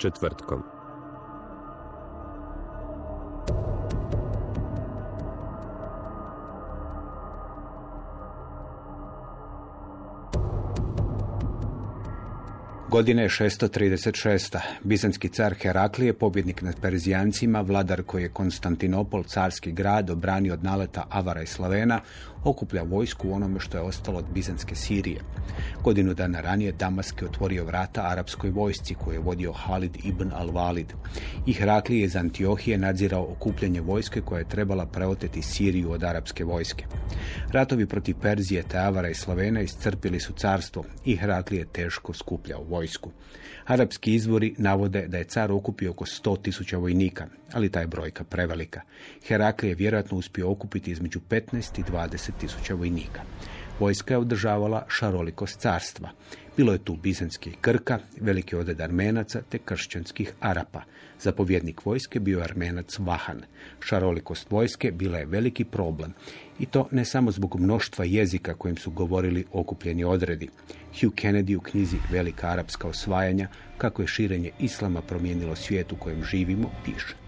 Četvrtkom. Godine je 636. Bizanski car Heraklije, pobjednik nad Perzijancima, vladar koji je Konstantinopol, carski grad, obranio od naleta Avara i Slavena, okuplja vojsku u onome što je ostalo od Bizanske Sirije. Godinu dana ranije Damask je otvorio vrata arapskoj vojsci koju je vodio Halid ibn al-Walid. I Heraklije iz Antiohije nadzirao okupljanje vojske koja je trebala preoteti Siriju od arapske vojske. Ratovi protiv Perzije, te Avara i Slavena iscrpili su carstvo i Heraklije teško skupljao vojsku. Arapski izvori navode da je car okupio oko 100.000 vojnika, ali ta je brojka prevelika. Herakli je vjerojatno uspio okupiti između 15 i 20 tisuća vojnika. Vojska je održavala šarolikost carstva. Bilo je tu bizanskih Grka, veliki odred Armenaca te kršćanskih Arapa. Zapovjednik vojske bio je Armenac Vahan. Šarolikost vojske bila je veliki problem i to ne samo zbog mnoštva jezika kojim su govorili okupljeni odredi. Hugh Kennedy u knjizi Velika arapska osvajanja, kako je širenje islama promijenilo svijet u kojem živimo, piše.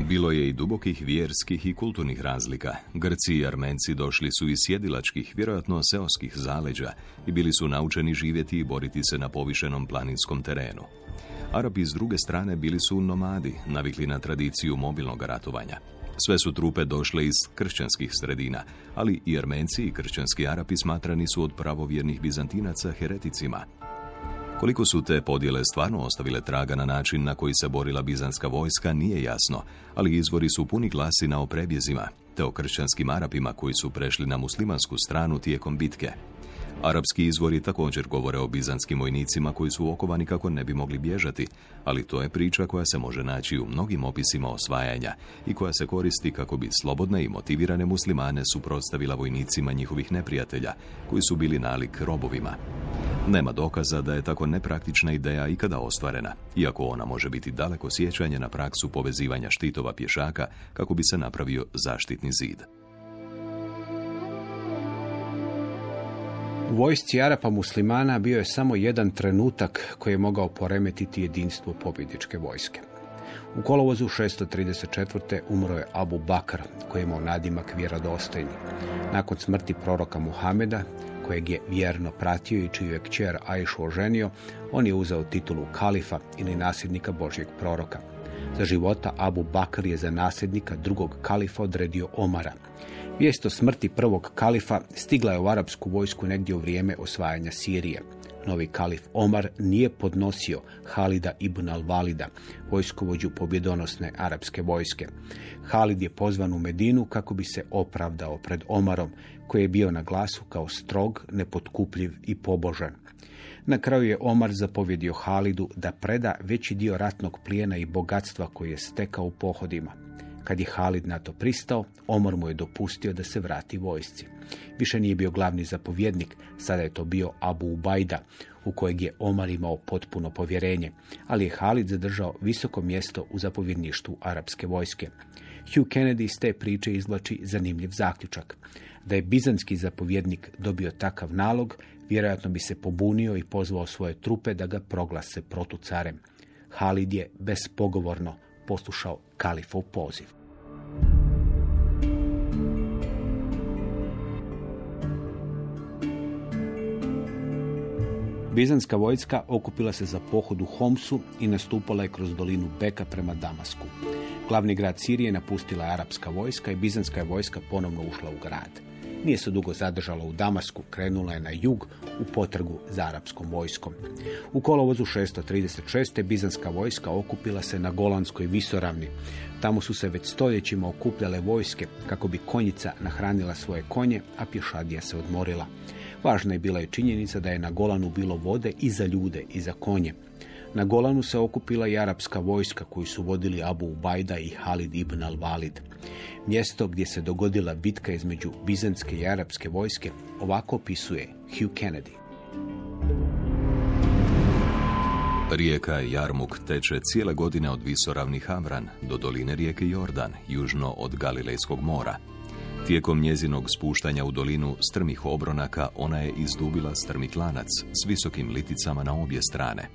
Bilo je i dubokih vjerskih i kulturnih razlika. Grci i Armenci došli su iz sjedilačkih, vjerojatno seoskih zaleđa i bili su naučeni živjeti i boriti se na povišenom planinskom terenu. Arapi s druge strane bili su nomadi, navikli na tradiciju mobilnog ratovanja. Sve su trupe došle iz kršćanskih sredina, ali i Armenci i kršćanski Arapi smatrani su od pravovjernih Bizantinaca hereticima, koliko su te podjele stvarno ostavile traga na način na koji se borila bizanska vojska nije jasno, ali izvori su puni glasina o prebjezima, te o kršćanskim Arapima koji su prešli na muslimansku stranu tijekom bitke. Arapski izvori također govore o bizanskim vojnicima koji su okovani kako ne bi mogli bježati, ali to je priča koja se može naći u mnogim opisima osvajanja i koja se koristi kako bi slobodne i motivirane muslimane suprotstavila vojnicima njihovih neprijatelja, koji su bili nalik robovima. Nema dokaza da je tako nepraktična ideja ikada ostvarena, iako ona može biti daleko sjećanje na praksu povezivanja štitova pješaka kako bi se napravio zaštitni zid. U vojsci Arapa muslimana bio je samo jedan trenutak koji je mogao poremetiti jedinstvo pobjedničke vojske. U kolovozu 634. umro je Abu Bakr, koji je imao nadimak vjerodostojni. Nakon smrti proroka Muhameda, kojeg je vjerno pratio i čiju je kćer Ajšu oženio, on je uzeo titulu kalifa ili nasljednika Božjeg proroka. Za života Abu Bakr je za nasljednika drugog kalifa odredio Omara. Vijest smrti prvog kalifa stigla je u arapsku vojsku negdje u vrijeme osvajanja Sirije. Novi kalif Omar nije podnosio Halida ibn al-Valida, vojskovođu pobjedonosne arapske vojske. Halid je pozvan u Medinu kako bi se opravdao pred Omarom, koji je bio na glasu kao strog, nepotkupljiv i pobožan. Na kraju je Omar zapovjedio Halidu da preda veći dio ratnog plijena i bogatstva koji je stekao u pohodima. Kad je Halid na to pristao, Omar mu je dopustio da se vrati vojsci. Više nije bio glavni zapovjednik, sada je to bio Abu Ubajda, u kojeg je Omar imao potpuno povjerenje, ali je Halid zadržao visoko mjesto u zapovjedništvu arapske vojske. Hugh Kennedy iz te priče izvlači zanimljiv zaključak. Da je bizanski zapovjednik dobio takav nalog, vjerojatno bi se pobunio i pozvao svoje trupe da ga proglase protucarem. Halid je bespogovorno poslušao kalifov poziv. Bizanska vojska okupila se za pohod u Homsu i nastupala je kroz dolinu Beka prema Damasku. Glavni grad Sirije napustila je arapska vojska i bizanska je vojska ponovno ušla u grad. Nije se dugo zadržala u Damasku, krenula je na jug u potrgu za arapskom vojskom. U kolovozu 636. bizanska vojska okupila se na Golanskoj visoravni. Tamo su se već stoljećima okupljale vojske kako bi konjica nahranila svoje konje, a pješadija se odmorila. Važna je bila i činjenica da je na Golanu bilo vode i za ljude i za konje. Na Golanu se okupila i arapska vojska koju su vodili Abu Ubajda i Halid ibn al-Walid. Mjesto gdje se dogodila bitka između bizantske i arapske vojske ovako opisuje Hugh Kennedy. Rijeka Jarmuk teče cijele godine od visoravni Havran do doline rijeke Jordan, južno od Galilejskog mora. Tijekom njezinog spuštanja u dolinu strmih obronaka ona je izdubila strmi tlanac s visokim liticama na obje strane.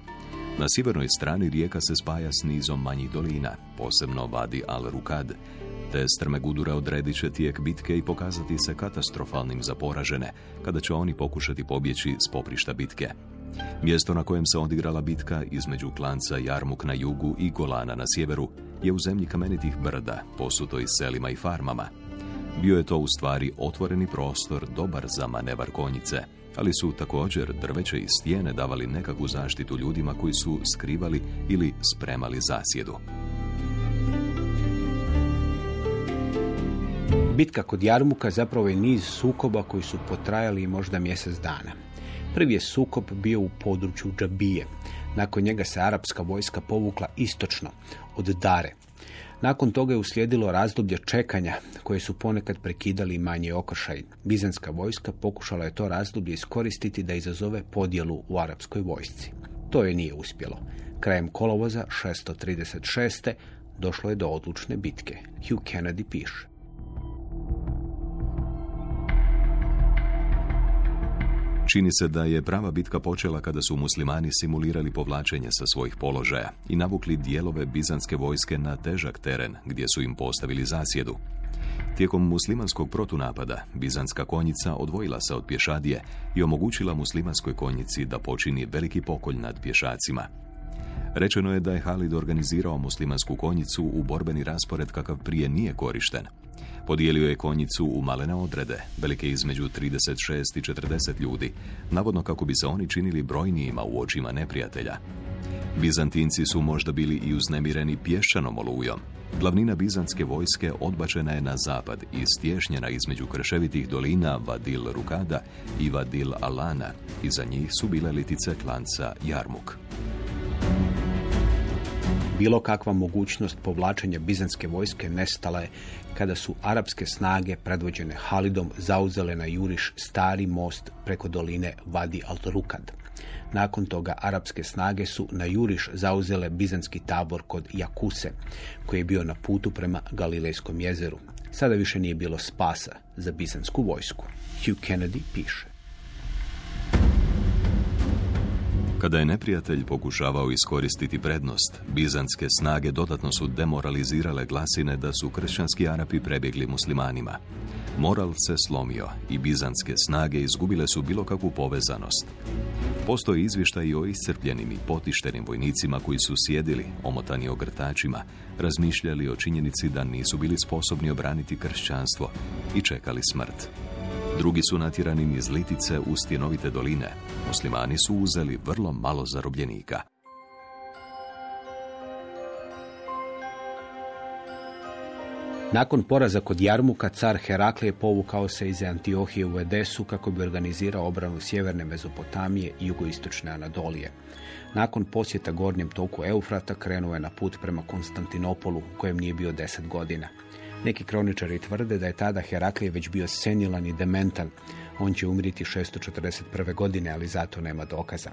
Na sjevernoj strani rijeka se spaja s nizom manjih dolina, posebno Vadi al-Rukad, te strme gudure odredit će tijek bitke i pokazati se katastrofalnim za poražene, kada će oni pokušati pobjeći s poprišta bitke. Mjesto na kojem se odigrala bitka između klanca Jarmuk na jugu i Golana na sjeveru je u zemlji kamenitih brda, posuto selima i farmama. Bio je to u stvari otvoreni prostor dobar za manevar konjice, ali su također drveće i stijene davali nekakvu zaštitu ljudima koji su skrivali ili spremali zasjedu. Bitka kod Jarmuka zapravo je niz sukoba koji su potrajali možda mjesec dana. Prvi je sukob bio u području Džabije. Nakon njega se arapska vojska povukla istočno od Dare. Nakon toga je uslijedilo razdoblje čekanja koje su ponekad prekidali manji okršaj. Bizanska vojska pokušala je to razdoblje iskoristiti da izazove podjelu u arapskoj vojsci. To je nije uspjelo. Krajem kolovoza 636. došlo je do odlučne bitke. Hugh Kennedy piše. Čini se da je prava bitka počela kada su muslimani simulirali povlačenje sa svojih položaja i navukli dijelove bizanske vojske na težak teren gdje su im postavili zasjedu. Tijekom muslimanskog protunapada, bizanska konjica odvojila se od pješadije i omogućila muslimanskoj konjici da počini veliki pokolj nad pješacima. Rečeno je da je Halid organizirao muslimansku konjicu u borbeni raspored kakav prije nije korišten – Podijelio je konjicu u malene odrede, velike između 36 i 40 ljudi, navodno kako bi se oni činili brojnijima u očima neprijatelja. Bizantinci su možda bili i uznemireni pješčanom olujom. Glavnina bizanske vojske odbačena je na zapad i stješnjena između krševitih dolina Vadil Rukada i Vadil Alana. Iza njih su bile litice klanca Jarmuk. Bilo kakva mogućnost povlačenja bizanske vojske nestala je kada su arapske snage predvođene Halidom zauzele na juriš stari most preko doline Vadi al-Rukad. Nakon toga arapske snage su na juriš zauzele bizanski tabor kod Jakuse, koji je bio na putu prema Galilejskom jezeru. Sada više nije bilo spasa za bizansku vojsku. Hugh Kennedy piše. Kada je neprijatelj pokušavao iskoristiti prednost, bizanske snage dodatno su demoralizirale glasine da su kršćanski Arapi prebjegli muslimanima. Moral se slomio i bizanske snage izgubile su bilo kakvu povezanost. Postoji izvještaj o iscrpljenim i potištenim vojnicima koji su sjedili, omotani ogrtačima, razmišljali o činjenici da nisu bili sposobni obraniti kršćanstvo i čekali smrt. Drugi su natjerani iz Litice u stjenovite doline. Muslimani su uzeli vrlo malo zarobljenika. Nakon poraza kod Jarmuka, car Heraklije povukao se iz Antiohije u Edesu kako bi organizirao obranu sjeverne Mezopotamije i jugoistočne Anadolije. Nakon posjeta gornjem toku Eufrata krenuo je na put prema Konstantinopolu, kojem nije bio deset godina. Neki kroničari tvrde da je tada Heraklije već bio senilan i dementan. On će umriti 641. godine, ali zato nema dokaza.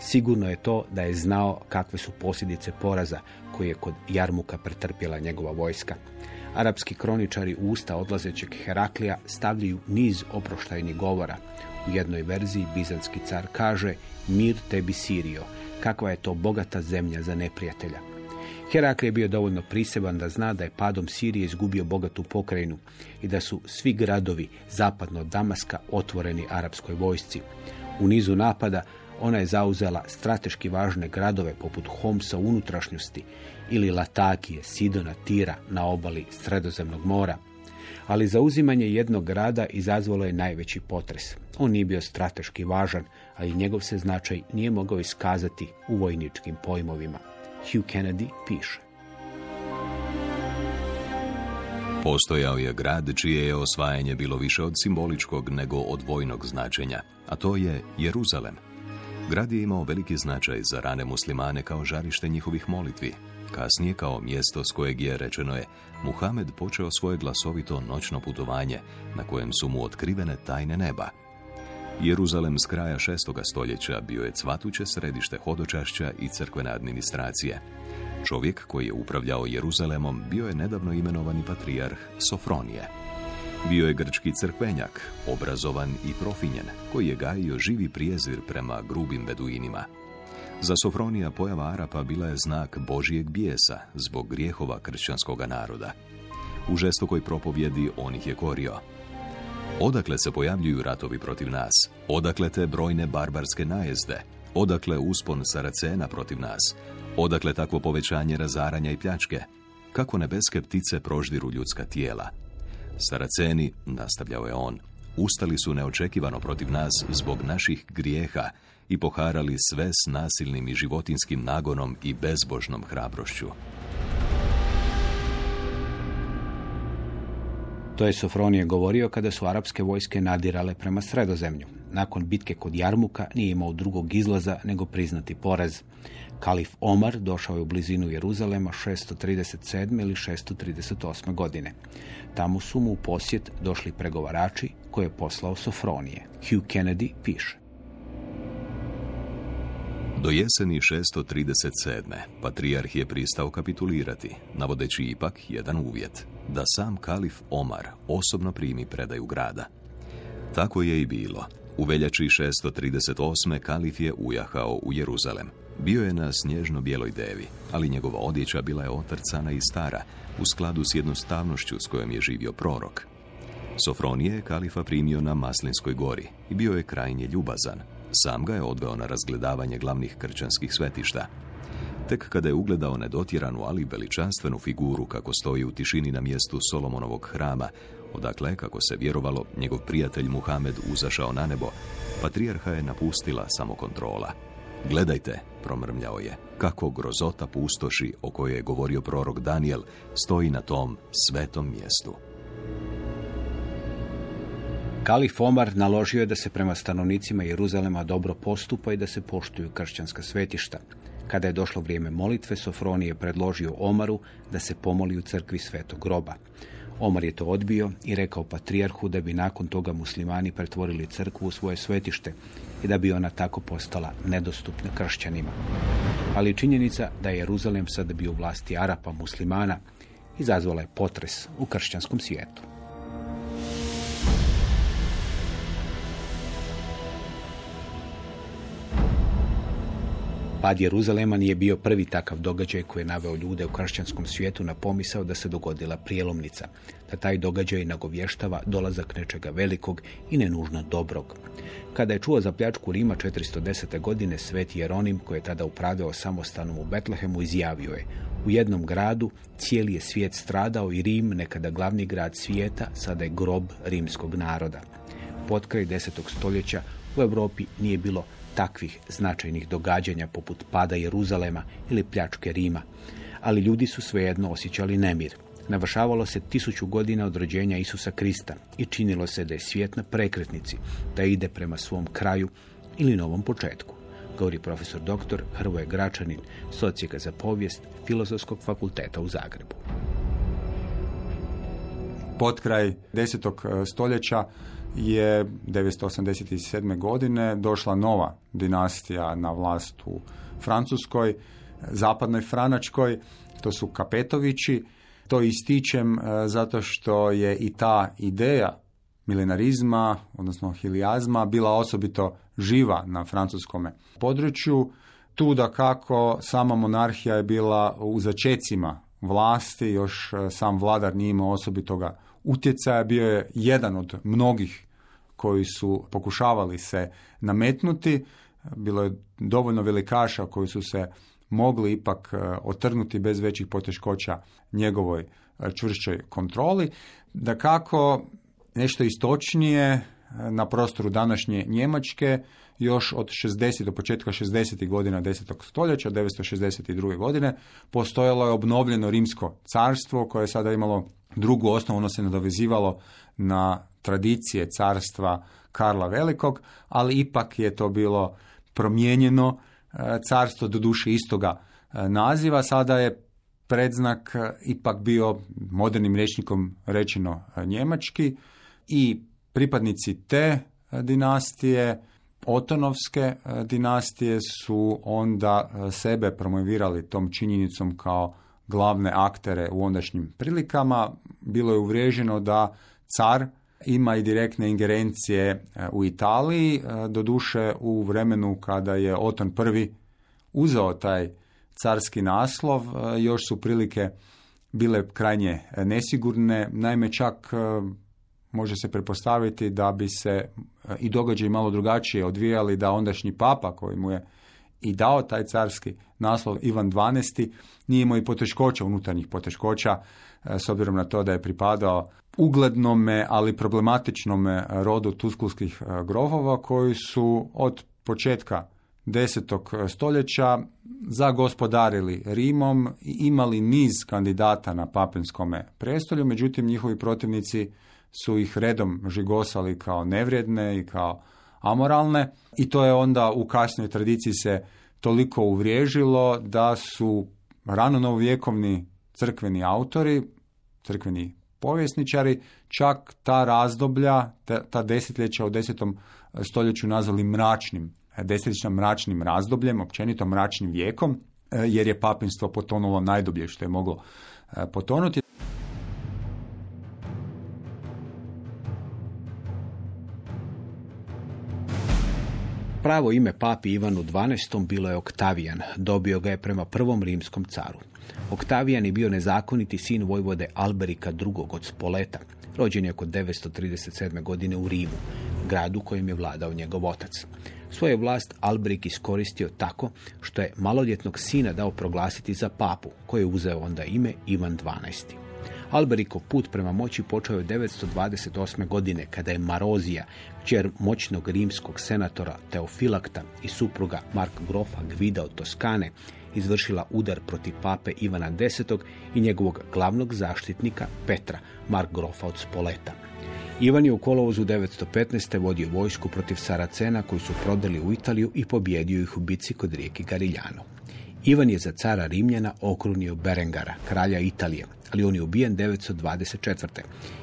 Sigurno je to da je znao kakve su posljedice poraza koje je kod Jarmuka pretrpjela njegova vojska. Arapski kroničari u usta odlazećeg Heraklija stavljaju niz oproštajnih govora. U jednoj verziji bizanski car kaže mir tebi Sirio, kakva je to bogata zemlja za neprijatelja. Herakli je bio dovoljno priseban da zna da je padom Sirije izgubio bogatu pokrajinu i da su svi gradovi zapadno od Damaska otvoreni arapskoj vojsci. U nizu napada Ona je zauzela strateški važne gradove poput Homsa unutrašnjosti ili Latakije, Sidona, Tira na obali Sredozemnog mora. Ali zauzimanje jednog grada izazvalo je najveći potres. On nije bio strateški važan, a njegov se značaj nije mogao iskazati u vojničkim pojmovima. Hugh Kennedy piše. Postojao je grad čije je osvajanje bilo više od simboličkog nego od vojnog značenja, a to je Jeruzalem. Grad je imao veliki značaj za rane muslimane kao žarište njihovih molitvi. Kasnije kao mjesto s kojeg je rečeno je Muhamed počeo svoje glasovito noćno putovanje na kojem su mu otkrivene tajne neba. Jeruzalem s kraja šestoga stoljeća bio je cvatuće središte hodočašća i crkvene administracije. Čovjek koji je upravljao Jeruzalemom bio je nedavno imenovani patrijarh Sofronije. Bio je grčki crkvenjak, obrazovan i profinjen, koji je gajio živi prijezir prema grubim beduinima. Za Sofronija pojava Arapa bila je znak Božijeg bijesa zbog grijehova kršćanskog naroda. U žestokoj propovjedi on ih je korio. Odakle se pojavljuju ratovi protiv nas? Odakle te brojne barbarske najezde? Odakle uspon Saracena protiv nas? Odakle takvo povećanje razaranja i pljačke? Kako nebeske ptice proždiru ljudska tijela? Saraceni, nastavljao je on, ustali su neočekivano protiv nas zbog naših grijeha i poharali sve s nasilnim i životinskim nagonom i bezbožnom hrabrošću. To je Sofronije govorio kada su arapske vojske nadirale prema sredozemlju. Nakon bitke kod Jarmuka nije imao drugog izlaza nego priznati poraz. Kalif Omar došao je u blizinu Jeruzalema 637. ili 638. godine. Tamo su mu u posjet došli pregovarači koje je poslao Sofronije. Hugh Kennedy piše. Do jeseni 637. patrijarh je pristao kapitulirati, navodeći ipak jedan uvjet, da sam kalif Omar osobno primi predaju grada. Tako je i bilo. U veljači 638. kalif je ujahao u Jeruzalem. Bio je na snježno bijeloj devi, ali njegova odjeća bila je otrcana i stara, u skladu s jednostavnošću s kojom je živio prorok. Sofronije je kalifa primio na Maslinskoj gori i bio je krajnje ljubazan. Sam ga je odveo na razgledavanje glavnih krčanskih svetišta. Tek kada je ugledao nedotjeranu, ali veličanstvenu figuru kako stoji u tišini na mjestu Solomonovog hrama, odakle, kako se vjerovalo, njegov prijatelj Muhamed uzašao na nebo, patrijarha je napustila samokontrola. Gledajte, promrmljao je, kako grozota pustoši o kojoj je govorio prorok Daniel stoji na tom svetom mjestu. Kalif Omar naložio je da se prema stanovnicima Jeruzalema dobro postupa i da se poštuju kršćanska svetišta. Kada je došlo vrijeme molitve, Sofronije je predložio Omaru da se pomoli u crkvi Svetog groba. Omar je to odbio i rekao patrijarhu da bi nakon toga muslimani pretvorili crkvu u svoje svetište i da bi ona tako postala nedostupna kršćanima. Ali činjenica da je Jeruzalem sada bio vlasti Arapa muslimana izazvala je potres u kršćanskom svijetu. Pad Jeruzalema nije bio prvi takav događaj koji je naveo ljude u kršćanskom svijetu na pomisao da se dogodila prijelomnica, da taj događaj nagovještava dolazak nečega velikog i nenužno dobrog. Kada je čuo za pljačku Rima 410. godine, sveti Jeronim, koji je tada upravljao samostanom u Betlehemu, izjavio je u jednom gradu cijeli je svijet stradao i Rim, nekada glavni grad svijeta, sada je grob rimskog naroda. Potkraj desetog stoljeća u Europi nije bilo takvih značajnih događanja poput pada Jeruzalema ili pljačke Rima, ali ljudi su svejedno osjećali nemir. Navršavalo se tisuću godina od rođenja Isusa Krista i činilo se da je svijet na prekretnici, da ide prema svom kraju ili novom početku, govori profesor dr. Hrvoje Gračanin, socijeka za povijest Filozofskog fakulteta u Zagrebu. Potkraj desetog e, stoljeća je 987. godine došla nova dinastija na vlast u Francuskoj, zapadnoj Franačkoj, to su Kapetovići. To ističem e, zato što je i ta ideja milenarizma, odnosno hilijazma, bila osobito živa na francuskom području. Tu da kako sama monarhija je bila u začecima vlasti, još e, sam vladar nije imao osobitoga utjecaja, bio je jedan od mnogih koji su pokušavali se nametnuti. bilo je dovoljno velikaša koji su se mogli ipak e, otrgnuti bez većih poteškoća njegovoj e, čvršćoj kontroli. Da kako nešto istočnije e, na prostoru današnje Njemačke još od 60 do početka 60. godina 10. stoljeća, 962. godine, postojalo je obnovljeno rimsko carstvo koje je sada imalo drugu osnovu, ono se nadovezivalo na tradicije carstva Karla Velikog, ali ipak je to bilo promijenjeno e, carstvo do duše istoga e, naziva. Sada je predznak e, ipak bio modernim rečnikom rečeno njemački i pripadnici te dinastije, otonovske dinastije su onda sebe promovirali tom činjenicom kao glavne aktere u ondašnjim prilikama. Bilo je uvriježeno da car ima i direktne ingerencije e, u Italiji, e, doduše u vremenu kada je Oton prvi uzeo taj carski naslov, e, još su prilike bile krajnje nesigurne, naime čak može se prepostaviti da bi se i događaji malo drugačije odvijali da ondašnji papa koji mu je i dao taj carski naslov Ivan XII nije imao i poteškoća, unutarnjih poteškoća, s obzirom na to da je pripadao uglednome, ali problematičnome rodu tuskulskih e, grofova koji su od početka desetog stoljeća zagospodarili Rimom i imali niz kandidata na papinskome prestolju, međutim njihovi protivnici su ih redom žigosali kao nevrijedne i kao amoralne i to je onda u kasnoj tradiciji se toliko uvriježilo da su rano novovjekovni crkveni autori, crkveni povjesničari čak ta razdoblja, ta, desetljeća u desetom stoljeću nazvali mračnim, desetljećima mračnim razdobljem, općenito mračnim vijekom, e, jer je papinstvo potonulo najdublje što je moglo e, potonuti. Pravo ime papi Ivanu XII. bilo je Oktavijan. Dobio ga je prema prvom rimskom caru. Oktavijan je bio nezakoniti sin vojvode Alberika II. od Spoleta. Rođen je oko 937. godine u Rimu, gradu kojem je vladao njegov otac. Svoju vlast Alberik iskoristio tako što je maloljetnog sina dao proglasiti za papu, koji je uzeo onda ime Ivan XII. Alberikov put prema moći počeo je 928. godine kada je Marozija, kćer moćnog rimskog senatora Teofilakta i supruga Mark Grofa Gvida od Toskane, izvršila udar protiv pape Ivana X. i njegovog glavnog zaštitnika Petra, Mark Grofa od Spoleta. Ivan je u kolovozu 915. vodio vojsku protiv Saracena koji su prodali u Italiju i pobjedio ih u bici kod rijeke Gariljano. Ivan je za cara Rimljana okrunio Berengara, kralja Italije, ali on je ubijen 924.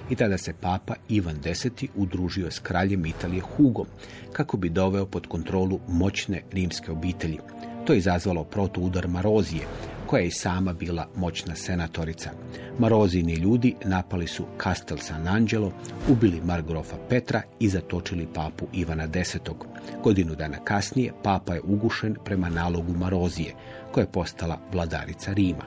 I tada se papa Ivan X. udružio s kraljem Italije Hugom, kako bi doveo pod kontrolu moćne rimske obitelji. To je izazvalo protuudar Marozije, koja je i sama bila moćna senatorica. Marozini ljudi napali su Castel San Angelo, ubili Margrofa Petra i zatočili papu Ivana X. Godinu dana kasnije papa je ugušen prema nalogu Marozije, koja je postala vladarica Rima.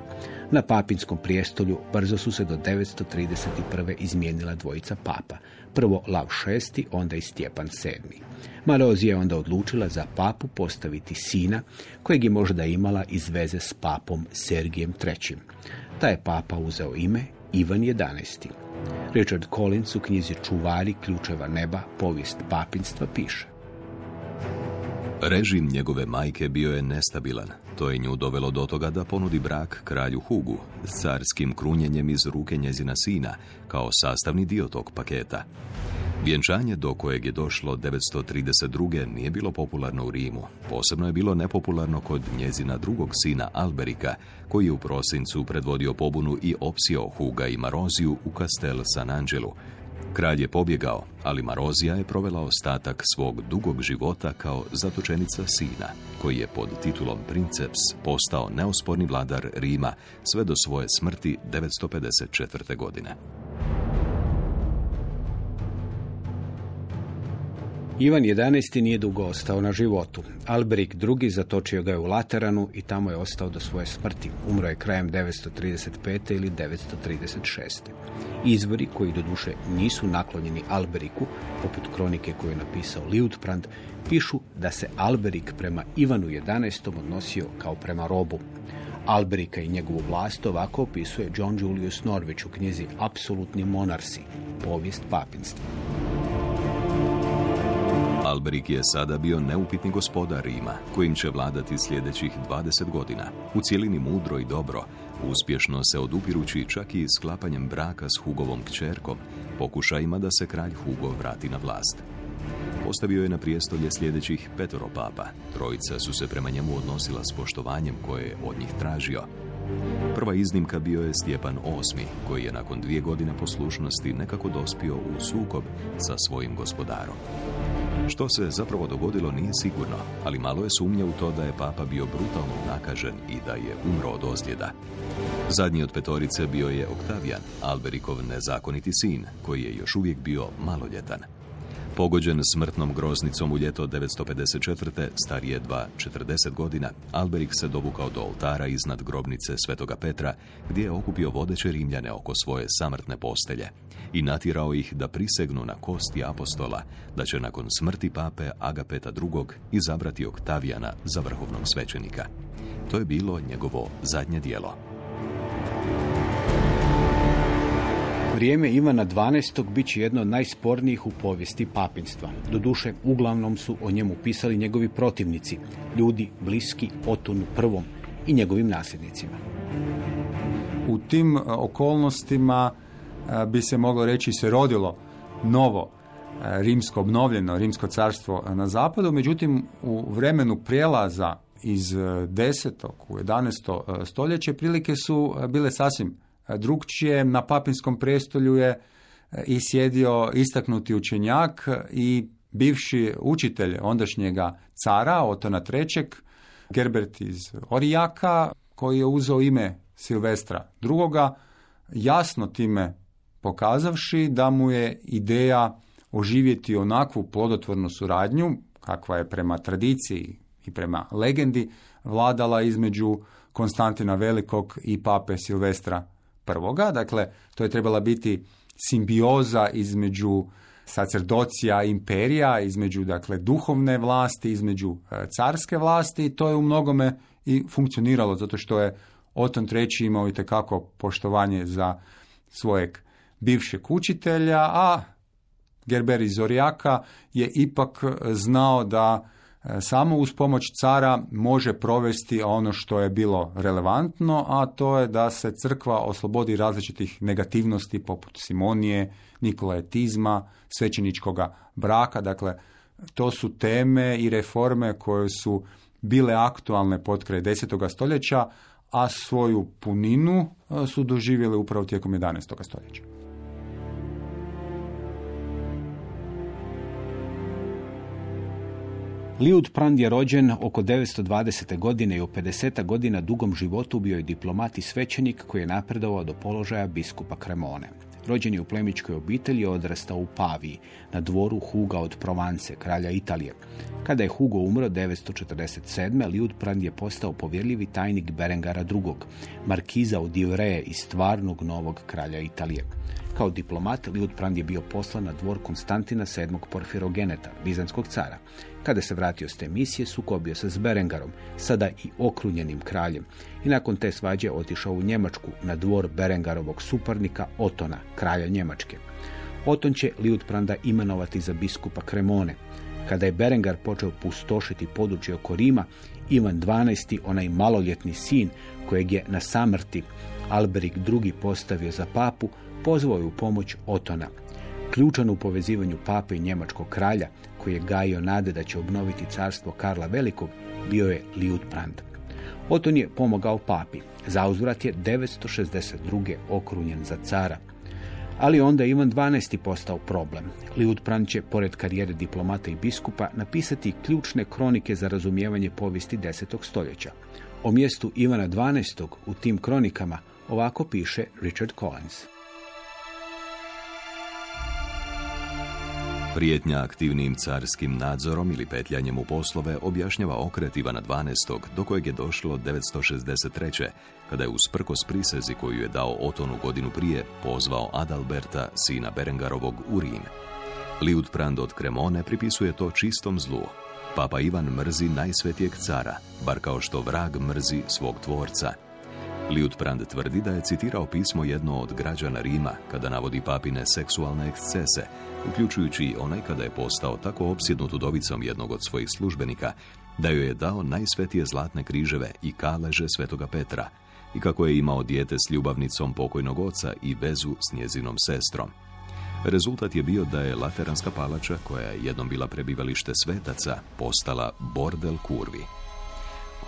Na papinskom prijestolju brzo su se do 931. izmijenila dvojica papa. Prvo Lav VI, onda i Stjepan VII. Marozija je onda odlučila za papu postaviti sina, kojeg je možda imala iz veze s papom Sergijem III. Taj je papa uzeo ime Ivan XI. Richard Collins u knjizi Čuvari ključeva neba, povijest papinstva piše. Režim njegove majke bio je nestabilan. To je nju dovelo do toga da ponudi brak kralju Hugu s carskim krunjenjem iz ruke njezina sina kao sastavni dio tog paketa. Vjenčanje do kojeg je došlo 932. nije bilo popularno u Rimu. Posebno je bilo nepopularno kod njezina drugog sina Alberika, koji je u prosincu predvodio pobunu i opsio Huga i Maroziju u Castel San Angelu, Kralj je pobjegao, ali Marozija je provela ostatak svog dugog života kao zatočenica sina, koji je pod titulom Princeps postao neosporni vladar Rima sve do svoje smrti 954. godine. Ivan XI. nije dugo ostao na životu. Alberik II. zatočio ga je u Lateranu i tamo je ostao do svoje smrti. Umro je krajem 935. ili 936. Izvori koji doduše nisu naklonjeni Alberiku, poput kronike koju je napisao Liutprand, pišu da se Alberik prema Ivanu 11. odnosio kao prema robu. Alberika i njegovu vlast ovako opisuje John Julius Norwich u knjizi Apsolutni monarsi, povijest papinstva. Alberik je sada bio neupitni gospodar Rima, kojim će vladati sljedećih 20 godina. U cijelini mudro i dobro, uspješno se odupirući čak i sklapanjem braka s Hugovom kćerkom, pokušajima da se kralj Hugo vrati na vlast. Postavio je na prijestolje sljedećih petoro papa. Trojica su se prema njemu odnosila s poštovanjem koje je od njih tražio. Prva iznimka bio je Stjepan VIII, koji je nakon dvije godine poslušnosti nekako dospio u sukob sa svojim gospodarom. Što se zapravo dogodilo nije sigurno, ali malo je sumnje u to da je papa bio brutalno nakažen i da je umro od ozljeda. Zadnji od petorice bio je Oktavijan, Alberikov nezakoniti sin, koji je još uvijek bio maloljetan. Pogođen smrtnom groznicom u ljeto 954. star je dva 40 godina, Alberik se dovukao do oltara iznad grobnice Svetoga Petra, gdje je okupio vodeće Rimljane oko svoje samrtne postelje i natirao ih da prisegnu na kosti apostola, da će nakon smrti pape Agapeta II. izabrati Oktavijana za vrhovnog svećenika. To je bilo njegovo zadnje dijelo. Vrijeme Ivana 12. bit će jedno od najspornijih u povijesti papinstva. Doduše, uglavnom su o njemu pisali njegovi protivnici, ljudi bliski Otonu I i njegovim nasljednicima. U tim e, okolnostima e, bi se moglo reći se rodilo novo e, rimsko obnovljeno rimsko carstvo na zapadu, međutim u vremenu prijelaza iz 10. u 11. stoljeće prilike su bile sasvim drugčije. Na papinskom prestolju je e, i sjedio istaknuti učenjak i bivši učitelj ondašnjega cara, Otona III. Gerbert iz Orijaka, koji je uzeo ime Silvestra II. jasno time pokazavši da mu je ideja oživjeti onakvu plodotvornu suradnju, kakva je prema tradiciji i prema legendi vladala između Konstantina Velikog i pape Silvestra prvoga. Dakle, to je trebala biti simbioza između sacerdocija imperija, između dakle duhovne vlasti, između e, carske vlasti i to je u mnogome i funkcioniralo zato što je Oton III imao i tekako poštovanje za svojeg bivšeg učitelja, a Gerber iz Zorijaka je ipak znao da E, samo uz pomoć cara može provesti ono što je bilo relevantno, a to je da se crkva oslobodi različitih negativnosti poput Simonije, Nikolajetizma, svećeničkoga braka. Dakle, to su teme i reforme koje su bile aktualne potkraj 10. stoljeća, a svoju puninu e, su doživjeli upravo tijekom 11. stoljeća. Prand je rođen oko 920. godine i u 50. godina dugom životu bio je diplomat i svećenik koji je napredovao do položaja biskupa Kremone. Rođen je u plemičkoj obitelji i odrastao u Paviji, na dvoru Huga od Provance, kralja Italije. Kada je Hugo umro 947. Prand je postao povjerljivi tajnik Berengara II. Markiza od Diureje i stvarnog novog kralja Italije. Kao diplomat Prand je bio poslan na dvor Konstantina VII. Porfirogeneta, bizanskog cara. Kada se vratio s te misije, sukobio se s Berengarom, sada i okrunjenim kraljem. I nakon te svađe otišao u Njemačku na dvor Berengarovog suparnika Otona, kralja Njemačke. Oton će Liutpranda imenovati za biskupa Kremone. Kada je Berengar počeo pustošiti područje oko Rima, Ivan XII, onaj maloljetni sin kojeg je na samrti Alberik II postavio za papu, pozvao je u pomoć Otona. Ključan u povezivanju pape i njemačkog kralja, koji je gajio nade da će obnoviti carstvo Karla Velikog, bio je Liutprand. Oton je pomogao papi. Zauzvrat je 962. okrunjen za cara. Ali onda Ivan XII. postao problem. Liutprand će, pored karijere diplomata i biskupa, napisati ključne kronike za razumijevanje povijesti 10. stoljeća. O mjestu Ivana XII. u tim kronikama ovako piše Richard Collins. Prijetnja aktivnim carskim nadzorom ili petljanjem u poslove objašnjava okret Ivana XII. do kojeg je došlo 963. kada je usprkos prisezi koju je dao Otonu godinu prije pozvao Adalberta, sina Berengarovog, u Rim. Liutprand od Kremone pripisuje to čistom zlu. Papa Ivan mrzi najsvetijeg cara, bar kao što vrag mrzi svog tvorca. Liutprand tvrdi da je citirao pismo jedno od građana Rima kada navodi papine seksualne ekscese, uključujući i onaj kada je postao tako opsjednut udovicom jednog od svojih službenika, da joj je dao najsvetije zlatne križeve i kaleže svetoga Petra, i kako je imao dijete s ljubavnicom pokojnog oca i vezu s njezinom sestrom. Rezultat je bio da je Lateranska palača, koja je jednom bila prebivalište svetaca, postala bordel kurvi.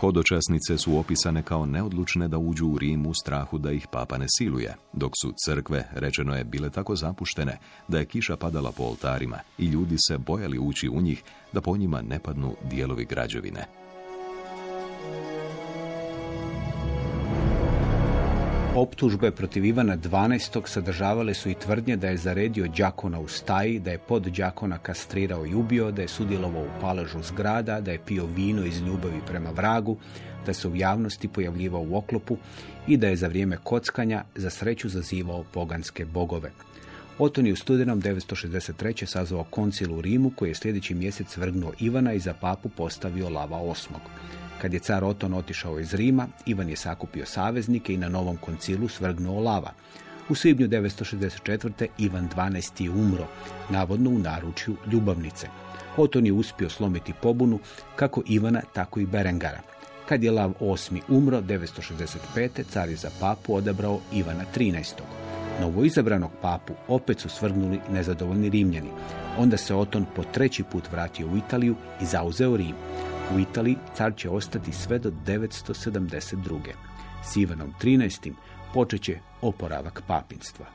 Hodočasnice su opisane kao neodlučne da uđu u Rim u strahu da ih papa ne siluje, dok su crkve, rečeno je, bile tako zapuštene da je kiša padala po oltarima i ljudi se bojali ući u njih da po njima ne padnu dijelovi građevine. Optužbe protiv Ivana 12. sadržavale su i tvrdnje da je zaredio đakona u staji, da je pod đakona kastrirao i ubio, da je sudjelovao u paležu zgrada, da je pio vino iz ljubavi prema vragu, da se u javnosti pojavljivao u oklopu i da je za vrijeme kockanja za sreću zazivao poganske bogove. Oton je u studenom 963. sazvao koncil u Rimu koji je sljedeći mjesec vrgnuo Ivana i za papu postavio Lava VIII. Kad je car Oton otišao iz Rima, Ivan je sakupio saveznike i na novom koncilu svrgnuo lava. U svibnju 964. Ivan XII. je umro, navodno u naručju ljubavnice. Oton je uspio slomiti pobunu kako Ivana, tako i Berengara. Kad je Lav VIII. umro 965. car je za papu odabrao Ivana. Novo izabranog papu opet su svrgnuli nezadovoljni Rimljani. Onda se Oton po treći put vratio u Italiju i zauzeo Rim. U Italiji car će ostati sve do 972. S Ivanom 13. počet će oporavak papinstva.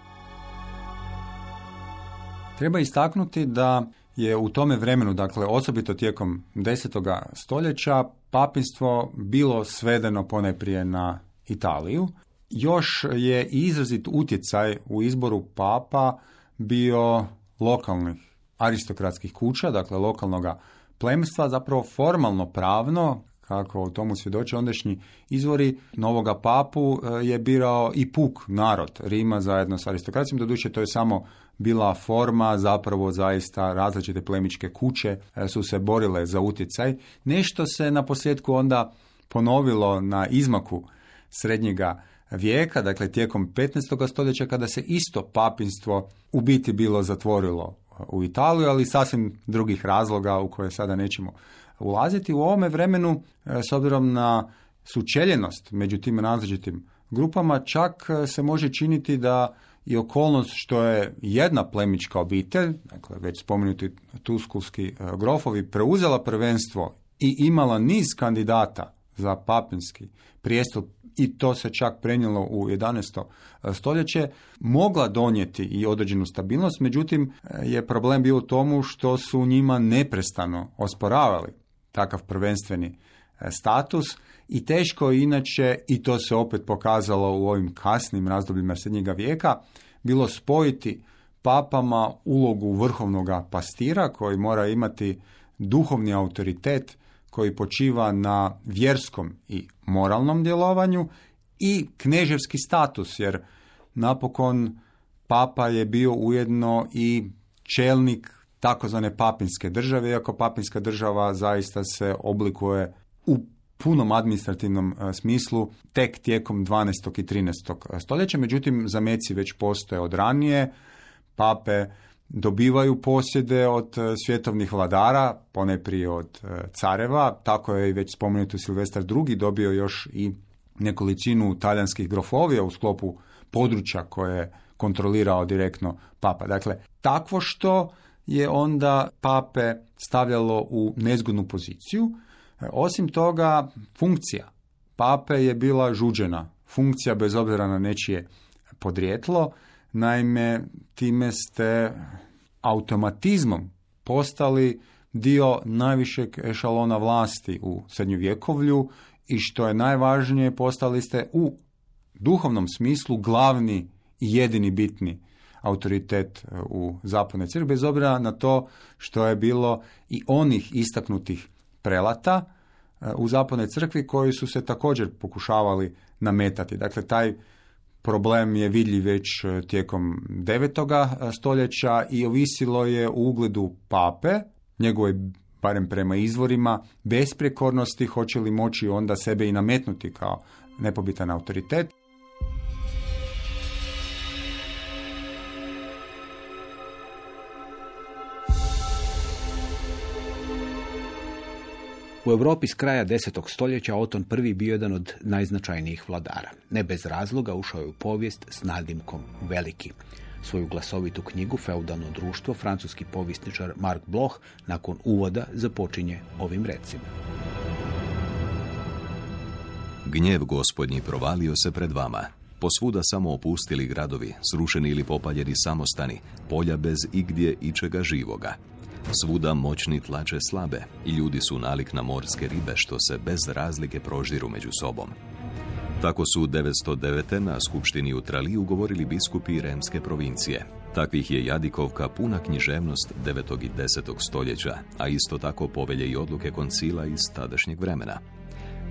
Treba istaknuti da je u tome vremenu, dakle osobito tijekom 10. stoljeća, papinstvo bilo svedeno poneprije na Italiju. Još je izrazit utjecaj u izboru papa bio lokalnih aristokratskih kuća, dakle lokalnoga plemstva zapravo formalno pravno, kako o tomu svjedoče ondašnji izvori, novoga papu e, je birao i puk narod Rima zajedno s aristokracijom, doduše to je samo bila forma, zapravo zaista različite plemičke kuće e, su se borile za utjecaj. Nešto se na posljedku onda ponovilo na izmaku srednjega vijeka, dakle tijekom 15. stoljeća kada se isto papinstvo u biti bilo zatvorilo u Italiju, ali sasvim drugih razloga u koje sada nećemo ulaziti. U ovome vremenu, e, s obzirom na sučeljenost među tim različitim grupama, čak e, se može činiti da i okolnost što je jedna plemička obitelj, dakle već spomenuti tuskulski e, grofovi, preuzela prvenstvo i imala niz kandidata za papinski prijestol i to se čak prenijelo u 11. stoljeće, mogla donijeti i određenu stabilnost, međutim je problem bio u tomu što su njima neprestano osporavali takav prvenstveni e, status i teško inače, i to se opet pokazalo u ovim kasnim razdobljima srednjega vijeka, bilo spojiti papama ulogu vrhovnog pastira koji mora imati duhovni autoritet koji počiva na vjerskom i moralnom djelovanju i kneževski status, jer napokon papa je bio ujedno i čelnik takozvane papinske države, iako papinska država zaista se oblikuje u punom administrativnom e, smislu tek tijekom 12. i 13. stoljeća. Međutim, zameci već postoje od ranije. Pape dobivaju posjede od e, svjetovnih vladara, poneprije od e, careva, tako je i već spomenuti Silvestar II dobio još i nekolicinu talijanskih grofovija u sklopu područja koje je kontrolirao direktno papa. Dakle, takvo što je onda pape stavljalo u nezgodnu poziciju. E, osim toga, funkcija pape je bila žuđena. Funkcija bez obzira na nečije podrijetlo, Naime, time ste automatizmom postali dio najvišeg ešalona vlasti u srednjovjekovlju i što je najvažnije, postali ste u duhovnom smislu glavni i jedini bitni autoritet e, u zapadnoj crkvi, bez obzira na to što je bilo i onih istaknutih prelata e, u zapadnoj crkvi koji su se također pokušavali nametati. Dakle, taj problem je vidljiv već e, tijekom 9. stoljeća i ovisilo je u ugledu pape, njegovoj barem prema izvorima, besprekornosti, hoće li moći onda sebe i nametnuti kao nepobitan autoritet. U Europi s kraja 10. stoljeća Oton I bio jedan od najznačajnijih vladara. Ne bez razloga ušao je u povijest s nadimkom Veliki. Svoju glasovitu knjigu Feudalno društvo francuski povjesničar Mark Bloch nakon uvoda započinje ovim recima. Gnjev gospodnji provalio se pred vama. Posvuda samo opustili gradovi, srušeni ili popaljeni samostani, polja bez igdje ičega živoga. Svuda moćni tlače slabe i ljudi su nalik na morske ribe što se bez razlike prožiru među sobom. Tako su 909. na Skupštini u Traliju govorili biskupi Remske provincije. Takvih je Jadikovka puna književnost 9. i 10. stoljeća, a isto tako povelje i odluke koncila iz tadašnjeg vremena.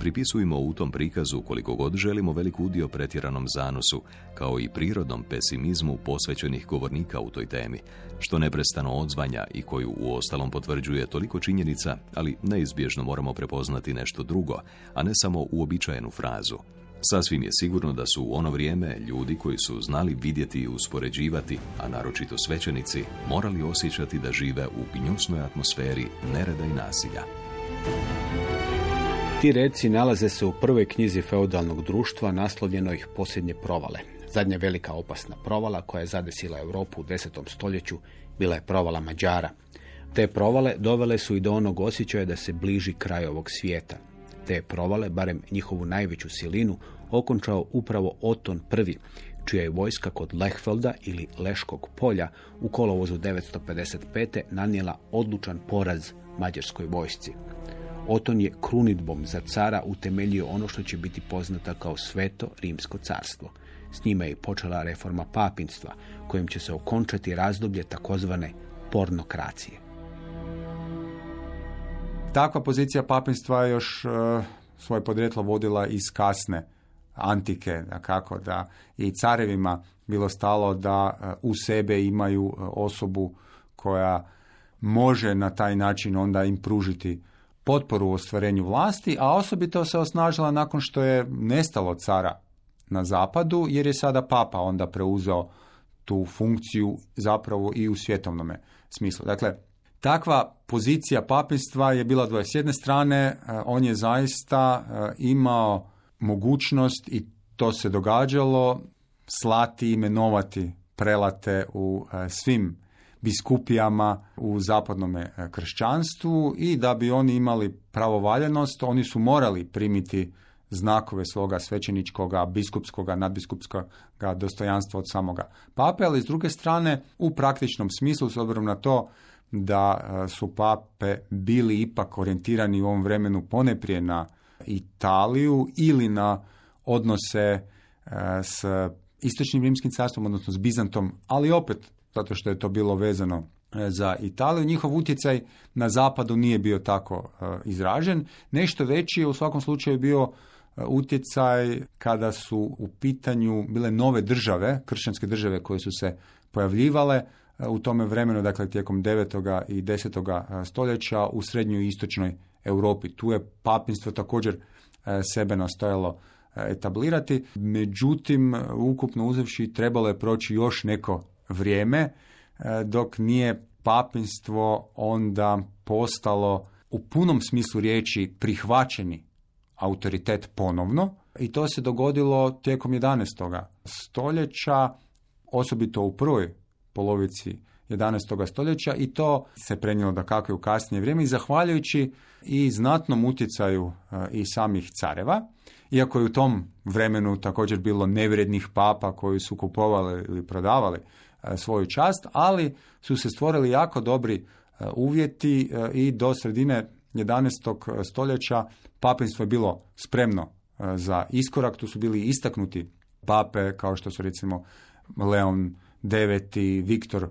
Pripisujemo u tom prikazu koliko god želimo velik udio pretjeranom zanosu, kao i prirodnom pesimizmu posvećenih govornika u toj temi, što neprestano odzvanja i koju u ostalom potvrđuje toliko činjenica, ali neizbježno moramo prepoznati nešto drugo, a ne samo uobičajenu frazu. Sasvim je sigurno da su u ono vrijeme ljudi koji su znali vidjeti i uspoređivati, a naročito svećenici, morali osjećati da žive u gnjusnoj atmosferi nereda i nasilja. Ti reci nalaze se u prvoj knjizi feudalnog društva naslovljenoj Posljednje provale. Zadnja velika opasna provala koja je zadesila Europu u 10. stoljeću bila je provala Mađara. Te provale dovele su i do onog osjećaja da se bliži kraj ovog svijeta. Te provale, barem njihovu najveću silinu, okončao upravo Oton I, čija je vojska kod Lehfelda ili Leškog polja u kolovozu 955. nanijela odlučan poraz mađarskoj vojsci. Oton je krunitbom za cara utemeljio ono što će biti poznata kao sveto rimsko carstvo. S njima je počela reforma papinstva, kojim će se okončati razdoblje takozvane pornokracije. Takva pozicija papinstva je još e, svoje podrijetlo vodila iz kasne antike, da kako da i carevima bilo stalo da e, u sebe imaju e, osobu koja može na taj način onda im pružiti potporu u ostvarenju vlasti, a osobito se osnažila nakon što je nestalo cara na zapadu, jer je sada papa onda preuzeo tu funkciju zapravo i u svjetovnome smislu. Dakle, takva pozicija papinstva je bila dvoje. S jedne strane, e, on je zaista e, imao mogućnost i to se događalo slati i imenovati prelate u e, svim biskupijama u zapadnom e, kršćanstvu i da bi oni imali pravovaljanost, oni su morali primiti znakove svoga svećeničkoga, biskupskoga, nadbiskupskoga dostojanstva od samoga pape, ali s druge strane u praktičnom smislu, s obzirom na to da e, su pape bili ipak orijentirani u ovom vremenu poneprije na Italiju ili na odnose e, s istočnim rimskim carstvom, odnosno s Bizantom, ali opet zato što je to bilo vezano e, za Italiju. Njihov utjecaj na zapadu nije bio tako e, izražen. Nešto veći je u svakom slučaju bio e, utjecaj kada su u pitanju bile nove države, kršćanske države koje su se pojavljivale u tome vremenu, dakle tijekom 9. i 10. stoljeća u srednjoj i istočnoj Europi. Tu je papinstvo također sebe nastojalo etablirati, međutim, ukupno uzevši, trebalo je proći još neko vrijeme e, dok nije papinstvo onda postalo u punom smislu riječi prihvaćeni autoritet ponovno i to se dogodilo tijekom 11. stoljeća, osobito u prvoj polovici 11. stoljeća i to se prenijelo da kako je u kasnije vrijeme i zahvaljujući i znatnom utjecaju e, i samih careva, iako je u tom vremenu također bilo nevrednih papa koji su kupovali ili prodavali svoju čast, ali su se stvorili jako dobri e, uvjeti e, i do sredine 11. stoljeća papinstvo je bilo spremno za iskorak. Tu su bili istaknuti pape kao što su recimo Leon IX, Viktor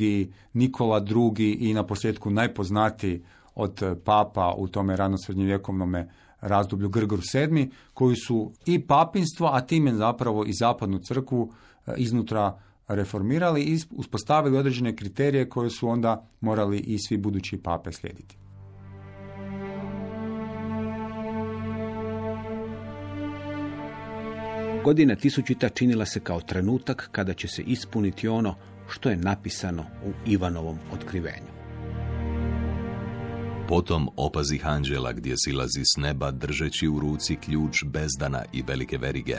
II, Nikola II i na posljedku najpoznatiji od papa u tome rano srednjovjekovnome razdoblju Grgor VII, koji su i papinstvo, a time zapravo i zapadnu crkvu iznutra reformirali i uspostavili određene kriterije koje su onda morali i svi budući pape slijediti. Godina tisućita činila se kao trenutak kada će se ispuniti ono što je napisano u Ivanovom otkrivenju. Potom opazih anđela gdje silazi s neba držeći u ruci ključ bezdana i velike verige.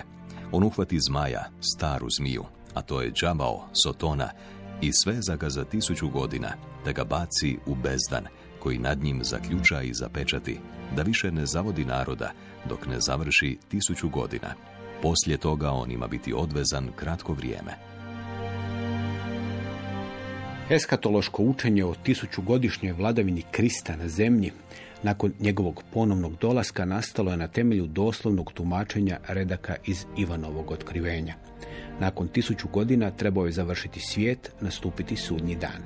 On uhvati zmaja, staru zmiju, a to je džabao, sotona, i sve ga za tisuću godina, da ga baci u bezdan, koji nad njim zaključa i zapečati, da više ne zavodi naroda, dok ne završi tisuću godina. Poslije toga on ima biti odvezan kratko vrijeme. Eskatološko učenje o tisućugodišnjoj vladavini Krista na zemlji nakon njegovog ponovnog dolaska nastalo je na temelju doslovnog tumačenja redaka iz Ivanovog otkrivenja. Nakon tisuću godina trebao je završiti svijet, nastupiti sudnji dan.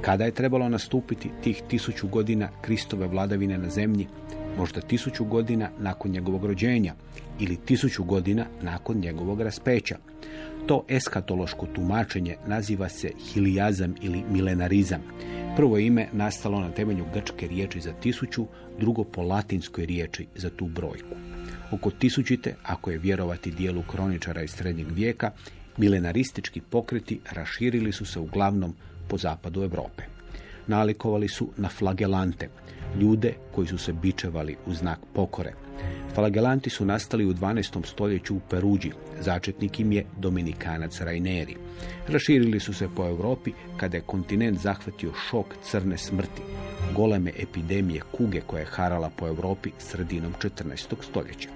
Kada je trebalo nastupiti tih tisuću godina Kristove vladavine na zemlji? Možda tisuću godina nakon njegovog rođenja ili tisuću godina nakon njegovog raspeća. To eskatološko tumačenje naziva se hilijazam ili milenarizam. Prvo ime nastalo na temelju grčke riječi za tisuću, drugo po latinskoj riječi za tu brojku. Oko tisućite, ako je vjerovati dijelu kroničara iz srednjeg vijeka, milenaristički pokreti raširili su se uglavnom po zapadu Europe. Nalikovali su na flagelante, ljude koji su se bičevali u znak pokore. Flagelanti su nastali u 12. stoljeću u Peruđi. Začetnik im je Dominikanac Raineri. Raširili su se po Europi kada je kontinent zahvatio šok crne smrti, goleme epidemije kuge koja je harala po Europi sredinom 14. stoljeća.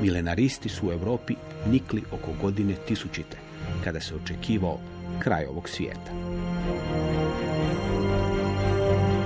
Milenaristi su u Europi nikli oko godine tisućite, kada se očekivao kraj ovog svijeta.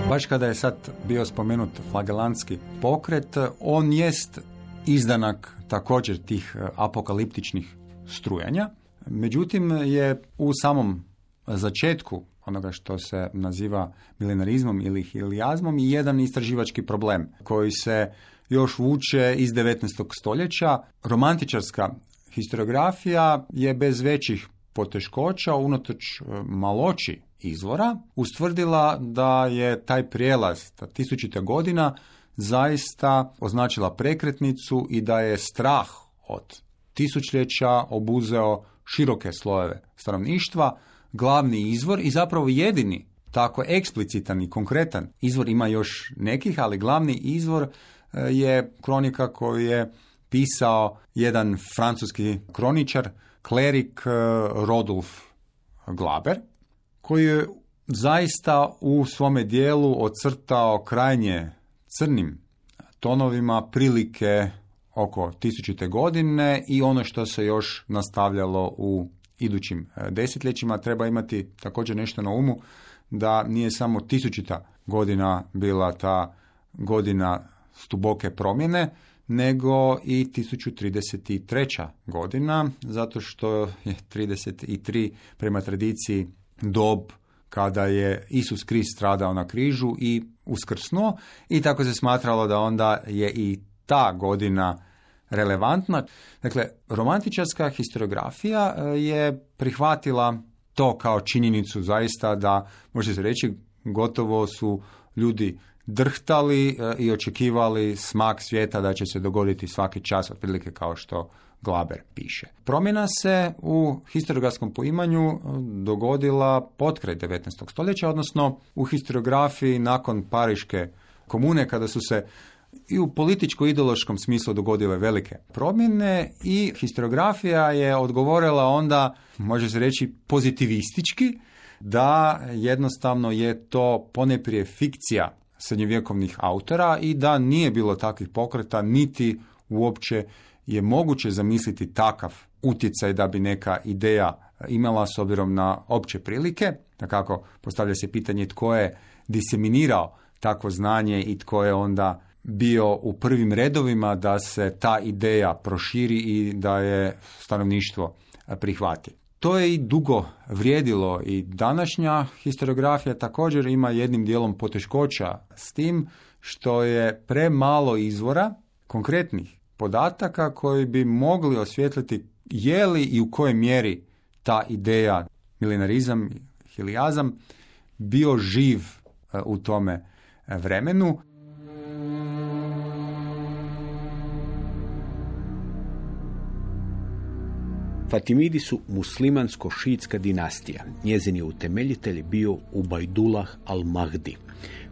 Baš kada je sad bio spomenut flagelantski pokret, on jest izdanak također tih e, apokaliptičnih strujanja. Međutim, je u samom začetku onoga što se naziva milenarizmom ili hilijazmom i jedan istraživački problem koji se još vuče iz 19. stoljeća. Romantičarska historiografija je bez većih poteškoća unatoč e, maloći izvora ustvrdila da je taj prijelaz, ta tisućita godina, zaista označila prekretnicu i da je strah od tisućljeća obuzeo široke slojeve stanovništva, glavni izvor i zapravo jedini tako eksplicitan i konkretan izvor. Ima još nekih, ali glavni izvor e, je kronika koju je pisao jedan francuski kroničar, klerik e, Rodolf Glaber, koji je zaista u svome dijelu ocrtao krajnje crnim tonovima prilike oko tisućite godine i ono što se još nastavljalo u idućim e, desetljećima. Treba imati također nešto na umu da nije samo tisućita godina bila ta godina stuboke promjene, nego i 1033. godina, zato što je 33 prema tradiciji dob kada je Isus Krist stradao na križu i uskrsnuo i tako se smatralo da onda je i ta godina relevantna. Dakle, romantičarska historiografija e, je prihvatila to kao činjenicu zaista da, može se reći, gotovo su ljudi drhtali e, i očekivali smak svijeta da će se dogoditi svaki čas, otprilike kao što Glaber piše. Promjena se u historiografskom poimanju e, dogodila potkraj 19. stoljeća, odnosno u historiografiji nakon Pariške komune, kada su se i u političko-ideološkom smislu dogodile velike promjene i historiografija je odgovorila onda, može se reći, pozitivistički, da jednostavno je to poneprije fikcija srednjovjekovnih autora i da nije bilo takvih pokreta niti uopće je moguće zamisliti takav utjecaj da bi neka ideja imala s obzirom na opće prilike. Dakako, postavlja se pitanje tko je diseminirao takvo znanje i tko je onda bio u prvim redovima da se ta ideja proširi i da je stanovništvo prihvati. To je i dugo vrijedilo i današnja historiografija također ima jednim dijelom poteškoća s tim što je premalo izvora konkretnih podataka koji bi mogli osvijetliti je li i u kojoj mjeri ta ideja milenarizam, hilijazam, bio živ e, u tome vremenu. Fatimidi su muslimansko-šiitska dinastija. Njezin je utemeljitelj bio Ubajdullah al-Mahdi,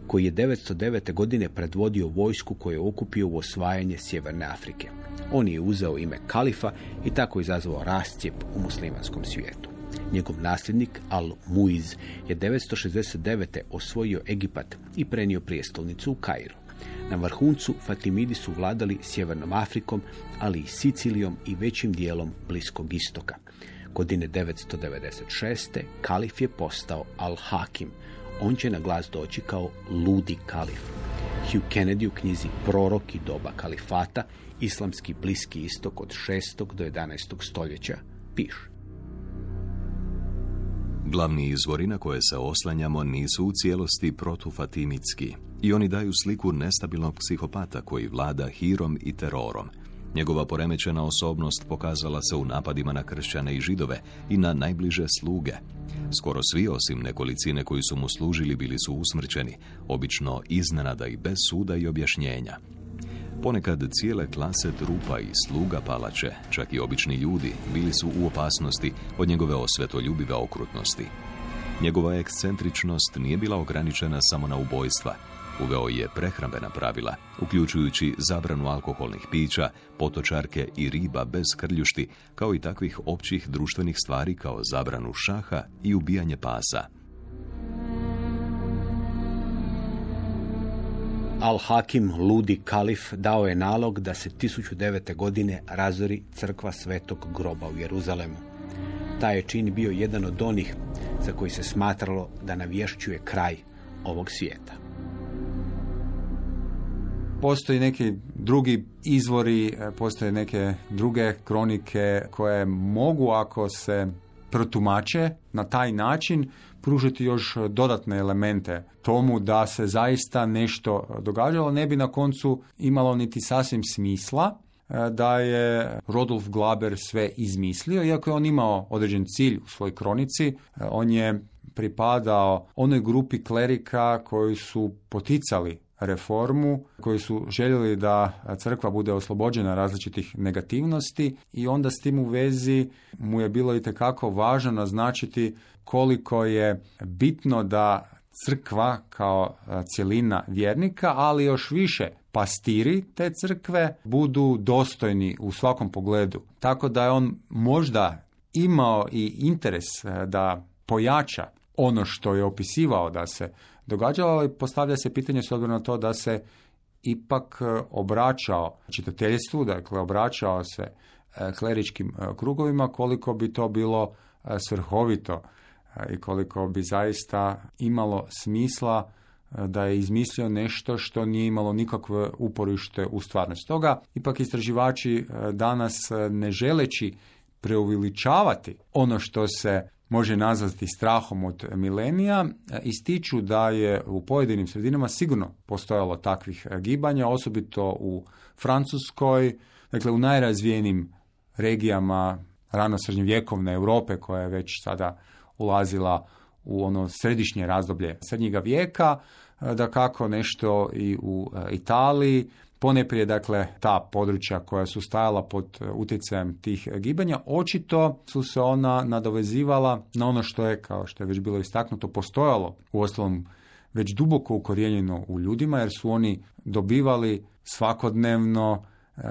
koji je 909. godine predvodio vojsku koju je okupio u osvajanje Sjeverne Afrike. On je uzeo ime kalifa i tako izazvao rascijep u muslimanskom svijetu. Njegov nasljednik Al-Muiz je 969. osvojio Egipat i prenio prijestolnicu u Kairu. Na vrhuncu Fatimidi su vladali Sjevernom Afrikom, ali i Sicilijom i većim dijelom Bliskog istoka. Godine 996. kalif je postao Al-Hakim. On će na glas doći kao ludi kalif. Hugh Kennedy u knjizi Prorok i doba kalifata, islamski Bliski istok od 6. do 11. stoljeća, piše. Glavni izvori na koje se oslanjamo nisu u cijelosti protufatimitski i oni daju sliku nestabilnog psihopata koji vlada hirom i terorom. Njegova poremećena osobnost pokazala se u napadima na kršćane i židove i na najbliže sluge. Skoro svi osim nekolicine koji su mu služili bili su usmrćeni, obično iznenada i bez suda i objašnjenja. Ponekad cijele klase trupa i sluga palače, čak i obični ljudi, bili su u opasnosti od njegove osvetoljubive okrutnosti. Njegova ekscentričnost nije bila ograničena samo na ubojstva. Uveo je prehrambena pravila, uključujući zabranu alkoholnih pića, potočarke i riba bez krljušti, kao i takvih općih društvenih stvari kao zabranu šaha i ubijanje pasa. Al-Hakim, ludi kalif, dao je nalog da se 1009. godine razori crkva Svetog groba u Jeruzalemu. Taj je čin bio jedan od onih za koji se smatralo da navješćuje kraj ovog svijeta. Postoji neki drugi izvori, e, postoje neke druge kronike koje mogu ako se protumače na taj način pružiti još dodatne elemente tomu da se zaista nešto događalo, ne bi na koncu imalo niti sasvim smisla e, da je Rodolf Glaber sve izmislio, iako je on imao određen cilj u svojoj kronici, e, on je pripadao onoj grupi klerika koji su poticali reformu, koji su željeli da crkva bude oslobođena različitih negativnosti i onda s tim u vezi mu je bilo i važno naznačiti koliko je bitno da crkva kao cjelina vjernika, ali još više pastiri te crkve budu dostojni u svakom pogledu. Tako da je on možda imao i interes da pojača ono što je opisivao da se događalo, ali postavlja se pitanje s obzirom na to da se ipak obraćao čitateljstvu, dakle obraćao se kleričkim krugovima, koliko bi to bilo svrhovito i koliko bi zaista imalo smisla da je izmislio nešto što nije imalo nikakve uporište u stvarnosti. Toga ipak istraživači danas ne želeći preuviličavati ono što se može nazvati strahom od milenija, ističu da je u pojedinim sredinama sigurno postojalo takvih gibanja, osobito u Francuskoj, dakle u najrazvijenim regijama rano srednjovjekovne Europe koja je već sada ulazila u ono središnje razdoblje srednjega vijeka, da kako nešto i u Italiji, poneprije dakle ta područja koja su stajala pod utjecajem tih gibanja, očito su se ona nadovezivala na ono što je, kao što je već bilo istaknuto, postojalo u ostalom već duboko ukorijenjeno u ljudima, jer su oni dobivali svakodnevno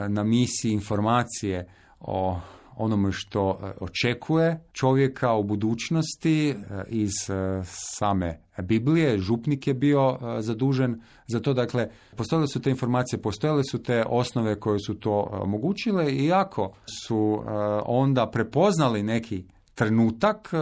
na misiji informacije o onome što e, očekuje čovjeka u budućnosti e, iz e, same Biblije. Župnik je bio zadužen za to. Dakle, postojale su te informacije, postojale su te osnove koje su to omogućile i ako su onda prepoznali neki trenutak,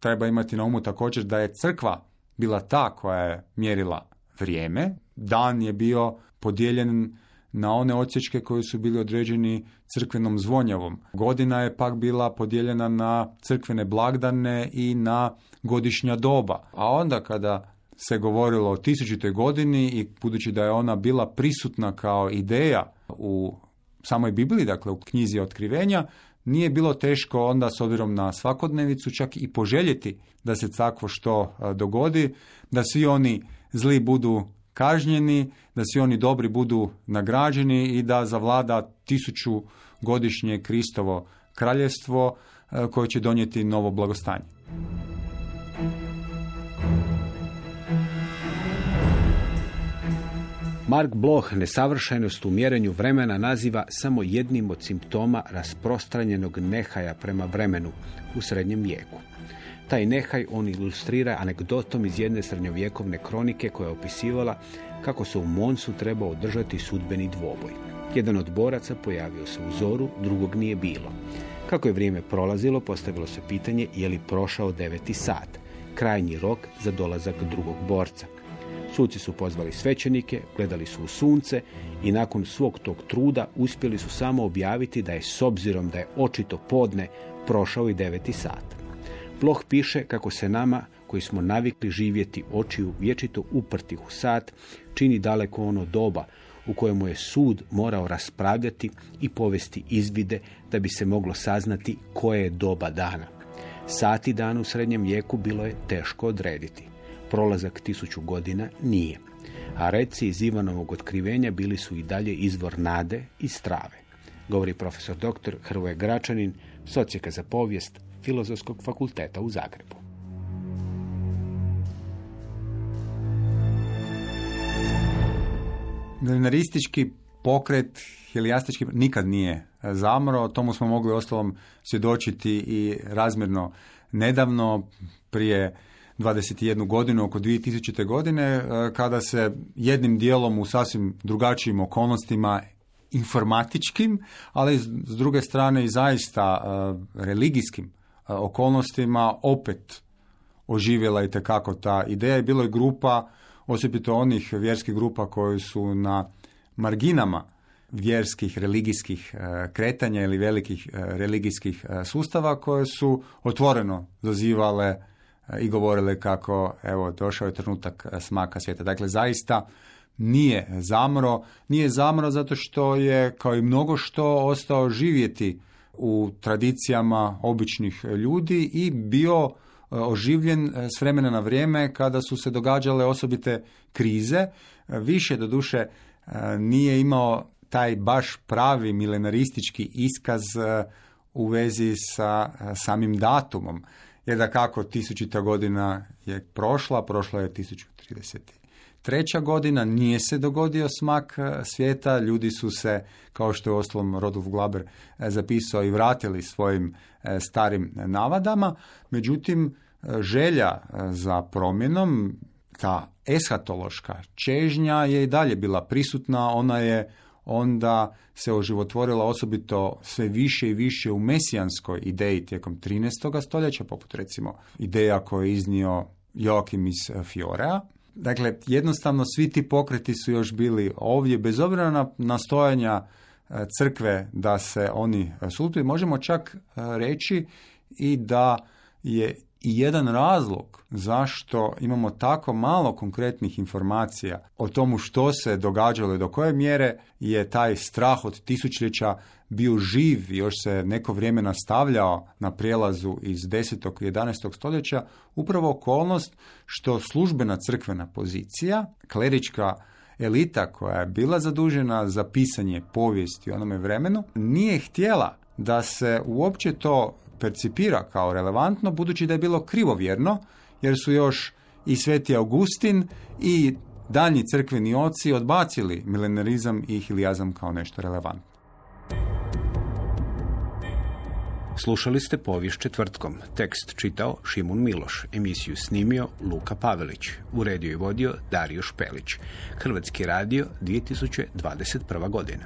treba imati na umu također da je crkva bila ta koja je mjerila vrijeme. Dan je bio podijeljen na one odsječke koji su bili određeni crkvenom zvonjavom. Godina je pak bila podijeljena na crkvene blagdane i na godišnja doba. A onda kada se govorilo o tisućitoj godini i budući da je ona bila prisutna kao ideja u samoj Bibliji, dakle u knjizi otkrivenja, nije bilo teško onda s obzirom na svakodnevicu čak i poželjeti da se takvo što dogodi, da svi oni zli budu kažnjeni, da svi oni dobri budu nagrađeni i da zavlada tisuću godišnje Kristovo kraljevstvo e, koje će donijeti novo blagostanje. Mark Bloch nesavršenost u mjerenju vremena naziva samo jednim od simptoma rasprostranjenog nehaja prema vremenu u srednjem vijeku. Taj nehaj on ilustrira anegdotom iz jedne srednjovjekovne kronike koja je opisivala kako se u Monsu trebao održati sudbeni dvoboj. Jedan od boraca pojavio se u zoru, drugog nije bilo. Kako je vrijeme prolazilo, postavilo se pitanje je li prošao deveti sat, krajnji rok za dolazak drugog borca. Suci su pozvali svećenike, gledali su u sunce i nakon svog tog truda uspjeli su samo objaviti da je s obzirom da je očito podne prošao i deveti sat. Ploh piše kako se nama koji smo navikli živjeti očiju vječito uprtih u sat, čini daleko ono doba u kojemu je sud morao raspravljati i povesti izvide da bi se moglo saznati koje je doba dana. Sati dana u srednjem vijeku bilo je teško odrediti prolazak tisuću godina nije. A reci iz Ivanovog otkrivenja bili su i dalje izvor nade i strave. Govori profesor dr. Hrvoje Gračanin, socijeka za povijest Filozofskog fakulteta u Zagrebu. Milenaristički pokret helijastički nikad nije zamro, tomu smo mogli ostalom svjedočiti i razmjerno nedavno prije 21 godinu, oko 2000. godine, e, kada se jednim dijelom u sasvim drugačijim okolnostima informatičkim, ali s druge strane i zaista e, religijskim okolnostima opet oživjela i tekako ta ideja i bilo je grupa, osobito onih vjerskih grupa koji su na marginama vjerskih, religijskih kretanja ili velikih religijskih sustava koje su otvoreno zazivale i govorile kako evo došao je trenutak smaka svijeta. Dakle, zaista nije zamro. Nije zamro zato što je kao i mnogo što ostao živjeti u tradicijama običnih ljudi i bio e, oživljen e, s vremena na vrijeme kada su se događale osobite krize. E, više do duše nije imao taj baš pravi milenaristički iskaz u vezi sa samim datumom jer da kako tisućita godina je prošla, prošla je 1033. godina, nije se dogodio smak e, svijeta, ljudi su se, kao što je oslom Rodolf Glaber e, zapisao, i vratili svojim e, starim navadama, međutim, želja za promjenom, ta eshatološka čežnja je i dalje bila prisutna, ona je onda se oživotvorila osobito sve više i više u mesijanskoj ideji tijekom 13. stoljeća, poput recimo ideja koje je iznio Joakim iz Fiorea. Dakle, jednostavno svi ti pokreti su još bili ovdje, bez obzira na nastojanja e, crkve da se oni sultuju. Možemo čak e, reći i da je i jedan razlog zašto imamo tako malo konkretnih informacija o tomu što se događalo i do koje mjere je taj strah od tisućljeća bio živ i još se neko vrijeme nastavljao na prijelazu iz 10. i 11. stoljeća, upravo okolnost što službena crkvena pozicija, klerička elita koja je bila zadužena za pisanje povijesti u onome vremenu, nije htjela da se uopće to percipira kao relevantno, budući da je bilo krivovjerno, jer su još i Sveti Augustin i danji crkveni oci odbacili milenarizam i hilijazam kao nešto relevantno. Slušali ste povijest četvrtkom. Tekst čitao Šimun Miloš. Emisiju snimio Luka Pavelić. Uredio i vodio Dario Špelić. Hrvatski radio 2021. godina.